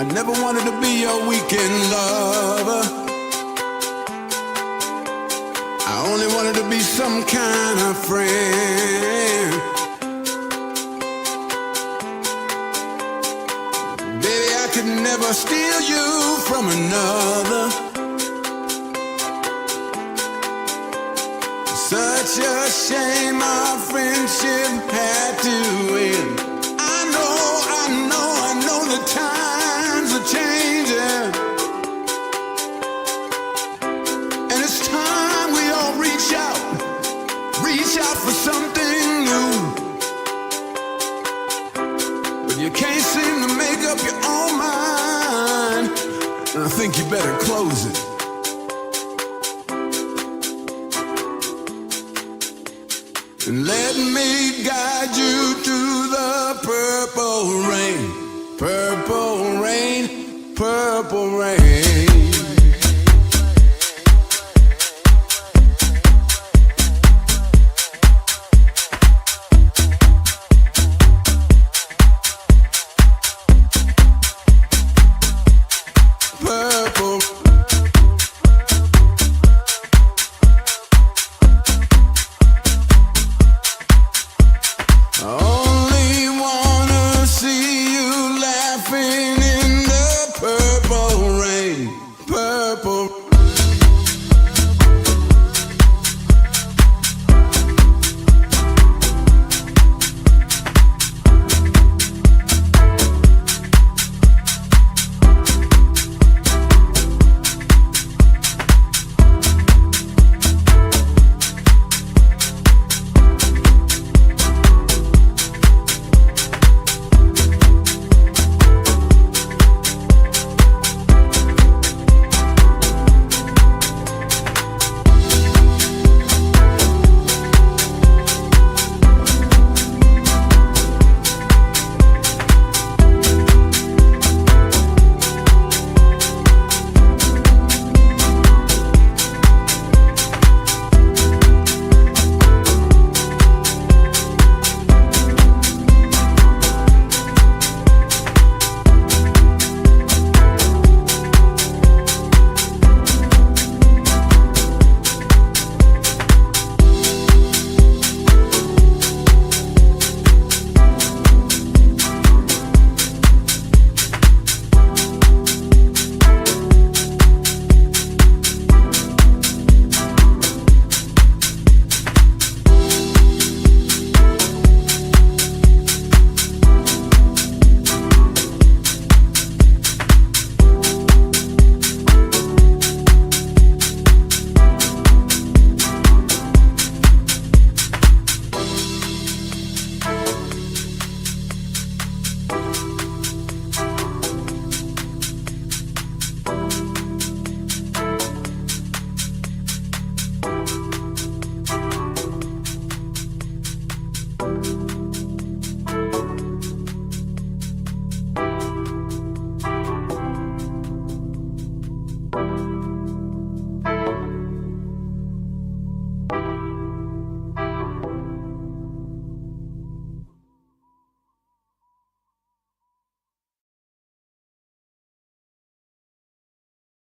I never wanted to be your weekend lover. I only wanted to be some kind of friend. Baby, I could never steal you from another. Such a shame our friendship had to out for something new. But you can't seem to make up your own mind. And I think you better close it. And let me guide you through the purple rain, purple rain, purple rain.